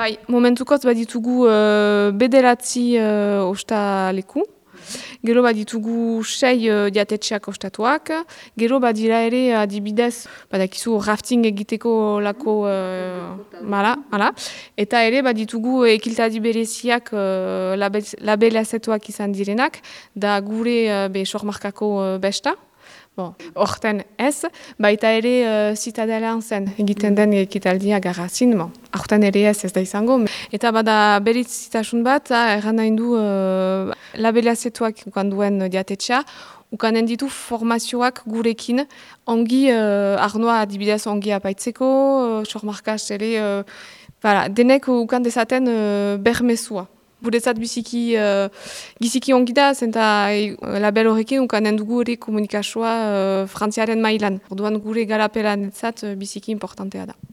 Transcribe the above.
Bai, momentukoz baditugu uh, bederatzi uh, ostaleku. Gero baditugu sei uh, diatetxeak ostatuak. Gero badira ere adibidez, badakizu rafting egiteko lako uh, mala, mala. Eta ere baditugu ekiltadi bereziak uh, labelazetuak izan direnak, da gure uh, be sormarkako uh, besta. Bon, orten ez, baita ere uh, zitadelan zen egiten den ekitaldia garrazin, bon, orten ere ez ez da izango. Eta bada beritz zitasun bat, erran nahi du uh, labelazetuak duen diatetxea, ukanen ditu formazioak gurekin, ongi uh, arnoa adibidez ongi apaitzeko, uh, sormarkaz ere, uh, denek ukan dezaten uh, bermezua guretzat biziki uh, giziki ongi da, zenta uh, label horrekin ukanen dugu hori komunikazioa uh, frantziaren mailan. Orduan gure garapelan etzat uh, biziki importantea da.